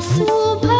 सुबह